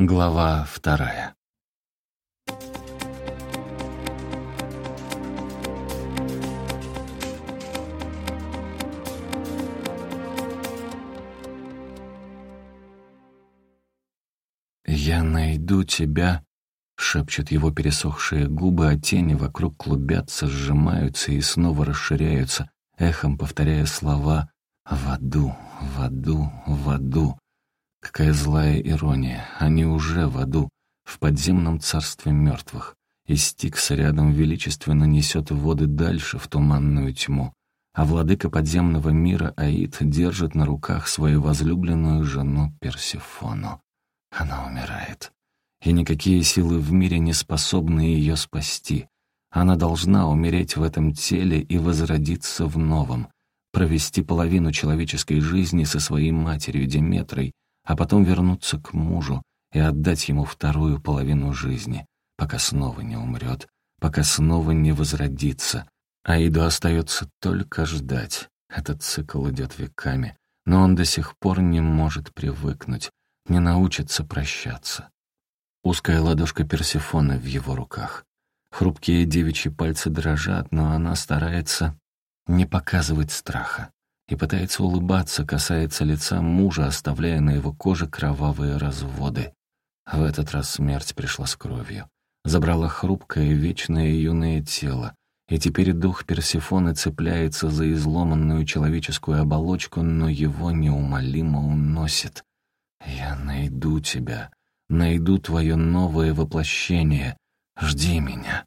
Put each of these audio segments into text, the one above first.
Глава вторая. «Я найду тебя», — шепчут его пересохшие губы, а тени вокруг клубятся, сжимаются и снова расширяются, эхом повторяя слова «в аду, в аду, в аду». Какая злая ирония. Они уже в аду, в подземном царстве мертвых. И Стикс рядом величественно несет воды дальше, в туманную тьму. А владыка подземного мира Аид держит на руках свою возлюбленную жену Персифону. Она умирает. И никакие силы в мире не способны ее спасти. Она должна умереть в этом теле и возродиться в новом, провести половину человеческой жизни со своей матерью Деметрой, а потом вернуться к мужу и отдать ему вторую половину жизни, пока снова не умрет, пока снова не возродится. Аиду остается только ждать. Этот цикл идет веками, но он до сих пор не может привыкнуть, не научится прощаться. Узкая ладошка Персифоны в его руках. Хрупкие девичьи пальцы дрожат, но она старается не показывать страха и пытается улыбаться, касается лица мужа, оставляя на его коже кровавые разводы. В этот раз смерть пришла с кровью. Забрала хрупкое, вечное юное тело, и теперь дух Персифоны цепляется за изломанную человеческую оболочку, но его неумолимо уносит. «Я найду тебя, найду твое новое воплощение. Жди меня».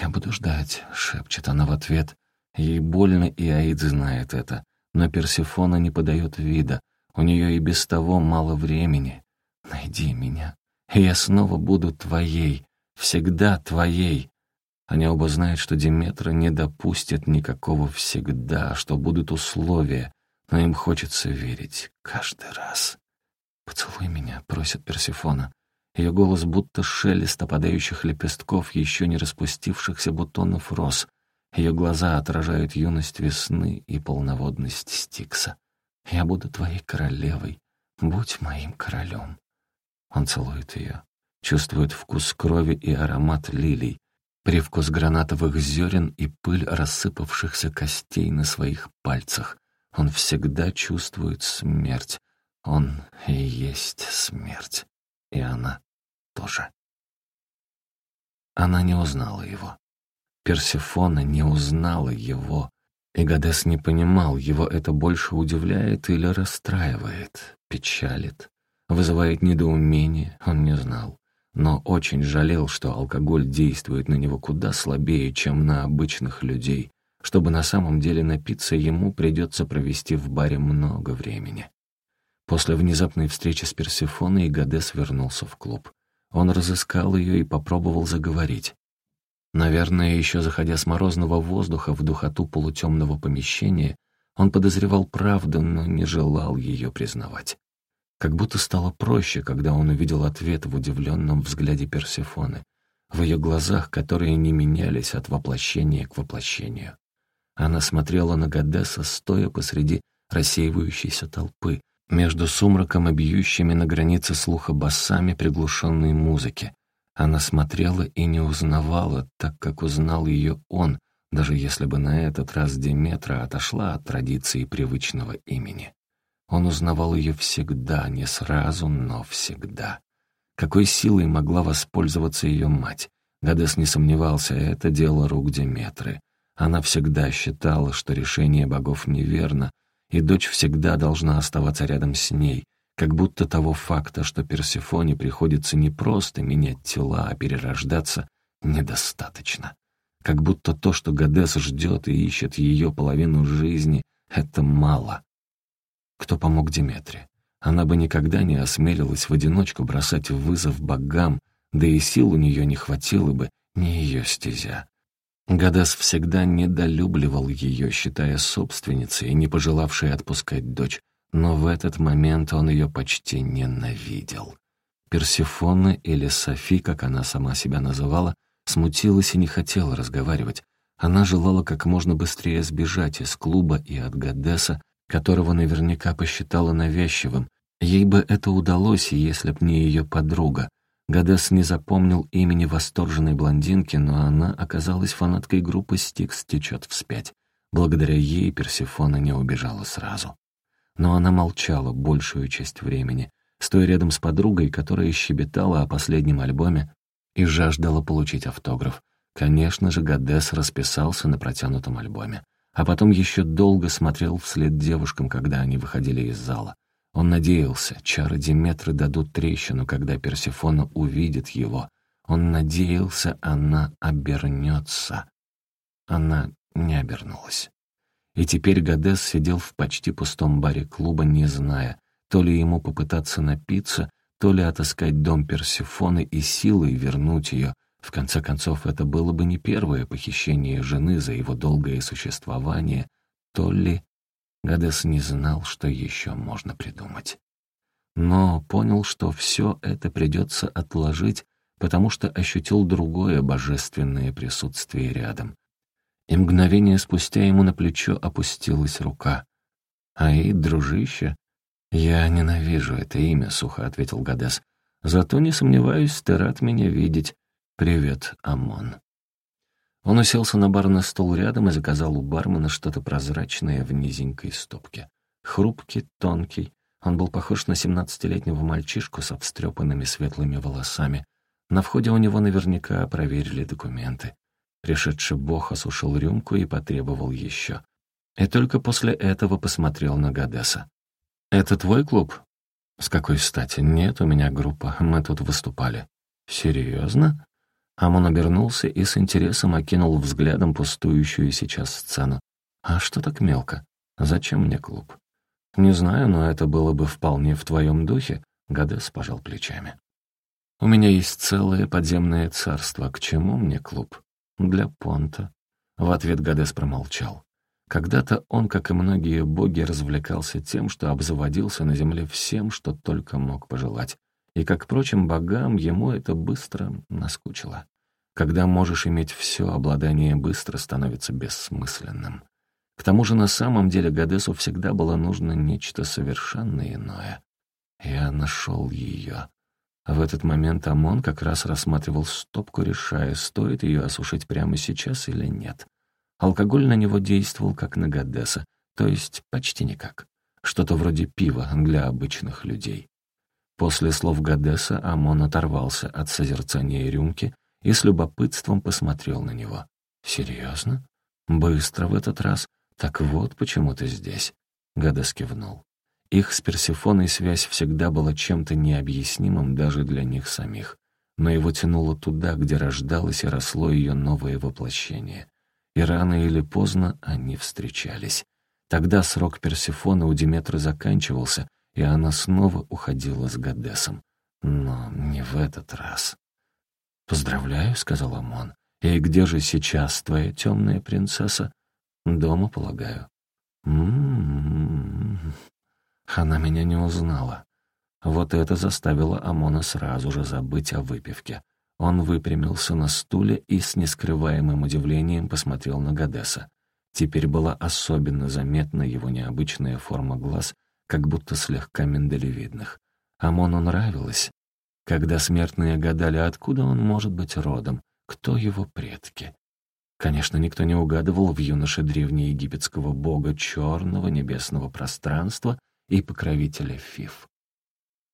«Я буду ждать», — шепчет она в ответ. Ей больно, и Аид знает это. Но Персифона не подает вида, у нее и без того мало времени. Найди меня, и я снова буду твоей, всегда твоей. Они оба знают, что Диметра не допустит никакого всегда, что будут условия, но им хочется верить каждый раз. «Поцелуй меня», — просит Персифона. Ее голос будто шелест опадающих лепестков еще не распустившихся бутонов роз. Ее глаза отражают юность весны и полноводность Стикса. «Я буду твоей королевой. Будь моим королем». Он целует ее, чувствует вкус крови и аромат лилий, привкус гранатовых зерен и пыль рассыпавшихся костей на своих пальцах. Он всегда чувствует смерть. Он и есть смерть. И она тоже. Она не узнала его. Персефона не узнала его, и Гадес не понимал, его это больше удивляет или расстраивает, печалит, вызывает недоумение, он не знал. Но очень жалел, что алкоголь действует на него куда слабее, чем на обычных людей. Чтобы на самом деле напиться, ему придется провести в баре много времени. После внезапной встречи с Персефоной Гадес вернулся в клуб. Он разыскал ее и попробовал заговорить. Наверное, еще заходя с морозного воздуха в духоту полутемного помещения, он подозревал правду, но не желал ее признавать. Как будто стало проще, когда он увидел ответ в удивленном взгляде Персефоны, в ее глазах, которые не менялись от воплощения к воплощению. Она смотрела на Гадеса, стоя посреди рассеивающейся толпы, между сумраком и бьющими на границе слуха басами приглушенной музыки, она смотрела и не узнавала, так как узнал ее он, даже если бы на этот раз Деметра отошла от традиции привычного имени. Он узнавал ее всегда, не сразу, но всегда. Какой силой могла воспользоваться ее мать? Гадес не сомневался, это дело рук Деметры. Она всегда считала, что решение богов неверно, и дочь всегда должна оставаться рядом с ней, как будто того факта, что Персефоне приходится не просто менять тела, а перерождаться, недостаточно. Как будто то, что Гадес ждет и ищет ее половину жизни, это мало. Кто помог Диметре? Она бы никогда не осмелилась в одиночку бросать вызов богам, да и сил у нее не хватило бы, не ее стезя. Гадес всегда недолюбливал ее, считая собственницей, не пожелавшей отпускать дочь, но в этот момент он ее почти ненавидел. Персифона или Софи, как она сама себя называла, смутилась и не хотела разговаривать. Она желала как можно быстрее сбежать из клуба и от Гадеса, которого наверняка посчитала навязчивым, Ей бы это удалось, если б не ее подруга. Гадес не запомнил имени восторженной блондинки, но она оказалась фанаткой группы «Стикс течет вспять». Благодаря ей Персифона не убежала сразу. Но она молчала большую часть времени, стоя рядом с подругой, которая щебетала о последнем альбоме и жаждала получить автограф. Конечно же, Гадес расписался на протянутом альбоме. А потом еще долго смотрел вслед девушкам, когда они выходили из зала. Он надеялся, чары Диметры дадут трещину, когда Персифона увидит его. Он надеялся, она обернется. Она не обернулась. И теперь Гадес сидел в почти пустом баре клуба, не зная, то ли ему попытаться напиться, то ли отыскать дом Персифоны и силой вернуть ее. В конце концов, это было бы не первое похищение жены за его долгое существование, то ли... Гадес не знал, что еще можно придумать. Но понял, что все это придется отложить, потому что ощутил другое божественное присутствие рядом. И мгновение спустя ему на плечо опустилась рука. «Аид, дружище, «Я ненавижу это имя», — сухо ответил Гадес. «Зато не сомневаюсь, ты рад меня видеть. Привет, Амон». Он уселся на барный стол рядом и заказал у бармена что-то прозрачное в низенькой стопке. Хрупкий, тонкий. Он был похож на семнадцатилетнего мальчишку с встрепанными светлыми волосами. На входе у него наверняка проверили документы. Пришедший бог осушил рюмку и потребовал еще. И только после этого посмотрел на Гадеса. «Это твой клуб?» «С какой стати?» «Нет, у меня группа. Мы тут выступали». «Серьезно?» Амон обернулся и с интересом окинул взглядом пустующую сейчас сцену. «А что так мелко? Зачем мне клуб?» «Не знаю, но это было бы вполне в твоем духе», — Гадес пожал плечами. «У меня есть целое подземное царство. К чему мне клуб?» «Для понта». В ответ Гадес промолчал. Когда-то он, как и многие боги, развлекался тем, что обзаводился на земле всем, что только мог пожелать. И, как прочим богам, ему это быстро наскучило. Когда можешь иметь все, обладание быстро становится бессмысленным. К тому же на самом деле Гадесу всегда было нужно нечто совершенно иное. Я нашел ее. А в этот момент Амон как раз рассматривал стопку, решая, стоит ее осушить прямо сейчас или нет. Алкоголь на него действовал как на Гадеса, то есть почти никак. Что-то вроде пива для обычных людей. После слов Гадеса Амон оторвался от созерцания рюмки и с любопытством посмотрел на него. «Серьезно? Быстро в этот раз? Так вот почему ты здесь?» Гадес кивнул. Их с Персифоной связь всегда была чем-то необъяснимым даже для них самих, но его тянуло туда, где рождалось и росло ее новое воплощение и рано или поздно они встречались. Тогда срок Персифона у Диметры заканчивался, и она снова уходила с Гадесом. Но не в этот раз. «Поздравляю», — сказал Амон. «И где же сейчас твоя темная принцесса?» «Дома, полагаю». «М-м-м». Она меня не узнала. Вот это заставило Амона сразу же забыть о выпивке. Он выпрямился на стуле и с нескрываемым удивлением посмотрел на Гадеса. Теперь была особенно заметна его необычная форма глаз, как будто слегка миндалевидных. Амону нравилось, когда смертные гадали, откуда он может быть родом, кто его предки. Конечно, никто не угадывал в юноше древнеегипетского бога черного небесного пространства и покровителя Фиф.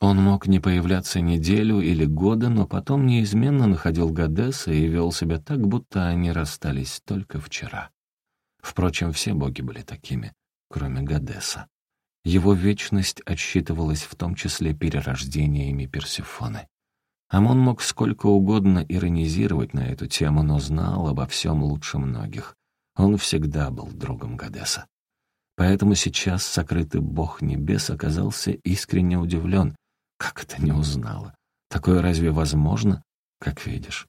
Он мог не появляться неделю или года, но потом неизменно находил Гадеса и вел себя так, будто они расстались только вчера. Впрочем, все боги были такими, кроме Гадеса. Его вечность отсчитывалась в том числе перерождениями Персифоны. Амон мог сколько угодно иронизировать на эту тему, но знал обо всем лучше многих. Он всегда был другом Гадеса. Поэтому сейчас сокрытый бог небес оказался искренне удивлен, как это не узнала? Такое разве возможно? Как видишь.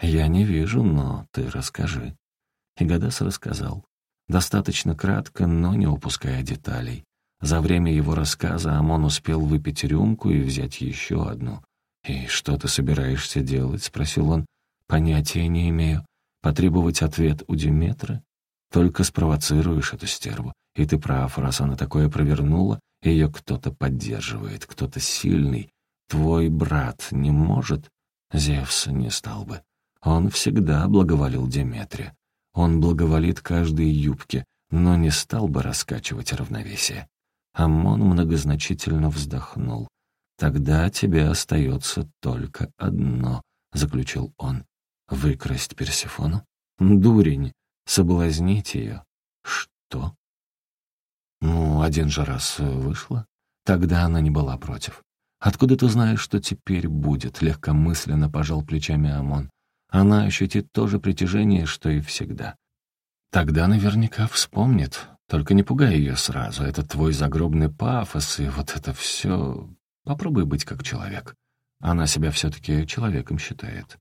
Я не вижу, но ты расскажи. И Гадас рассказал. Достаточно кратко, но не упуская деталей. За время его рассказа Амон успел выпить рюмку и взять еще одну. «И что ты собираешься делать?» — спросил он. «Понятия не имею. Потребовать ответ у Диметры? Только спровоцируешь эту стерву. И ты прав, раз она такое провернула, Ее кто-то поддерживает, кто-то сильный. Твой брат не может? Зевс не стал бы. Он всегда благоволил Деметре. Он благоволит каждой юбке, но не стал бы раскачивать равновесие. Амон многозначительно вздохнул. «Тогда тебе остается только одно», — заключил он. «Выкрасть Персифону? Дурень! Соблазнить ее? Что?» «Ну, один же раз вышло. Тогда она не была против. Откуда ты знаешь, что теперь будет?» — легкомысленно пожал плечами Амон. «Она ощутит то же притяжение, что и всегда. Тогда наверняка вспомнит. Только не пугай ее сразу. Это твой загробный пафос, и вот это все. Попробуй быть как человек. Она себя все-таки человеком считает.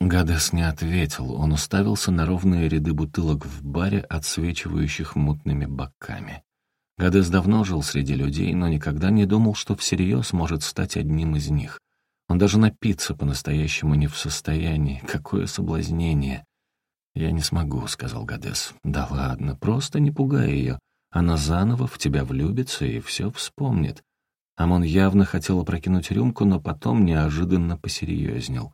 Гадес не ответил. Он уставился на ровные ряды бутылок в баре, отсвечивающих мутными боками. Гадес давно жил среди людей, но никогда не думал, что всерьез может стать одним из них. Он даже напиться по-настоящему не в состоянии. Какое соблазнение! «Я не смогу», — сказал Гадес. «Да ладно, просто не пугай ее. Она заново в тебя влюбится и все вспомнит». Амон явно хотел опрокинуть рюмку, но потом неожиданно посерьезнел.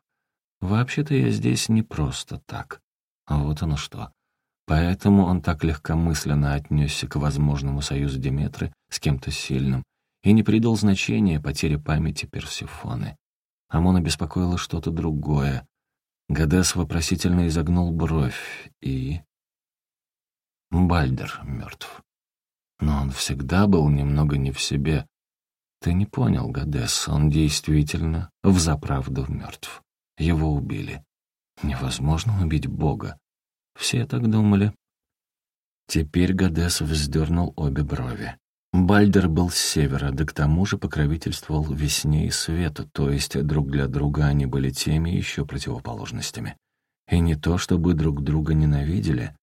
«Вообще-то я здесь не просто так. А вот оно что. Поэтому он так легкомысленно отнесся к возможному союзу Деметры с кем-то сильным и не придал значения потере памяти Персифоны. Амона беспокоило что-то другое. Гадес вопросительно изогнул бровь и... Бальдер мертв. Но он всегда был немного не в себе. Ты не понял, Гадес, он действительно взаправду мертв. Его убили. Невозможно убить Бога. Все так думали. Теперь Гадес вздернул обе брови. Бальдер был с севера, да к тому же покровительствовал весне и свету, то есть друг для друга они были теми еще противоположностями. И не то, чтобы друг друга ненавидели,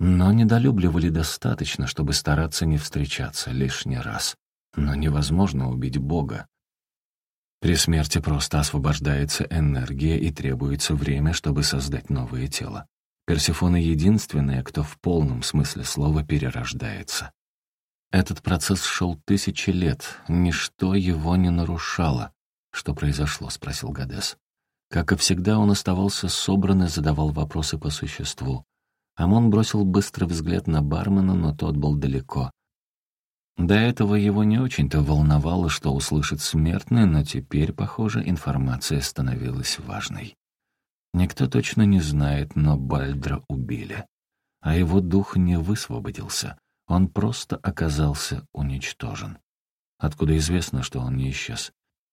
но недолюбливали достаточно, чтобы стараться не встречаться лишний раз. Но невозможно убить Бога. При смерти просто освобождается энергия и требуется время, чтобы создать новое тело. Персифона единственная, кто в полном смысле слова перерождается. Этот процесс шел тысячи лет, ничто его не нарушало. «Что произошло?» — спросил Гадес. Как и всегда, он оставался собран и задавал вопросы по существу. Амон бросил быстрый взгляд на бармена, но тот был далеко. До этого его не очень-то волновало, что услышит смертный, но теперь, похоже, информация становилась важной. Никто точно не знает, но Бальдра убили. А его дух не высвободился — он просто оказался уничтожен. Откуда известно, что он не исчез?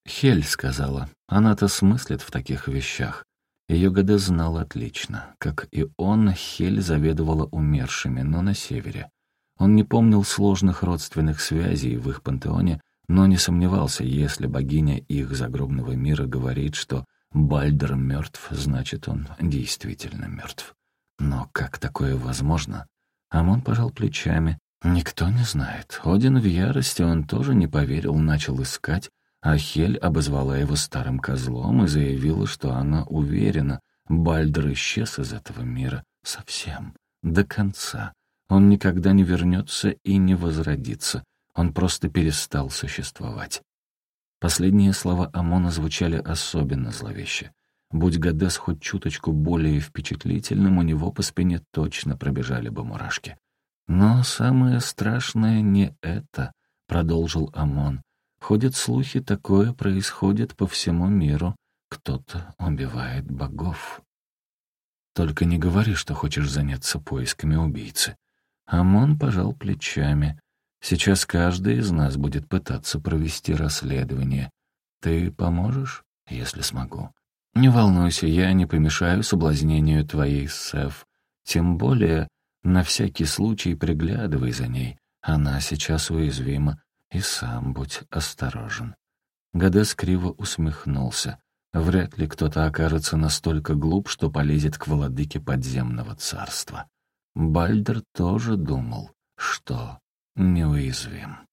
Хель сказала. Она-то смыслит в таких вещах. Ее года знал отлично. Как и он, Хель заведовала умершими, но на севере. Он не помнил сложных родственных связей в их пантеоне, но не сомневался, если богиня их загробного мира говорит, что Бальдер мертв, значит, он действительно мертв. Но как такое возможно? Амон пожал плечами. Никто не знает. Один в ярости, он тоже не поверил, начал искать, а Хель обозвала его старым козлом и заявила, что она уверена, Бальдер исчез из этого мира совсем, до конца. Он никогда не вернется и не возродится. Он просто перестал существовать. Последние слова Амона звучали особенно зловеще. Будь Гадес хоть чуточку более впечатлительным, у него по спине точно пробежали бы мурашки. «Но самое страшное не это», — продолжил Амон. «Ходят слухи, такое происходит по всему миру. Кто-то убивает богов». «Только не говори, что хочешь заняться поисками убийцы». Амон пожал плечами. «Сейчас каждый из нас будет пытаться провести расследование. Ты поможешь, если смогу?» «Не волнуйся, я не помешаю соблазнению твоей Сеф. Тем более на всякий случай приглядывай за ней. Она сейчас уязвима. И сам будь осторожен». Гадес криво усмехнулся. Вряд ли кто-то окажется настолько глуп, что полезет к владыке подземного царства. Бальдер тоже думал, что неуязвим.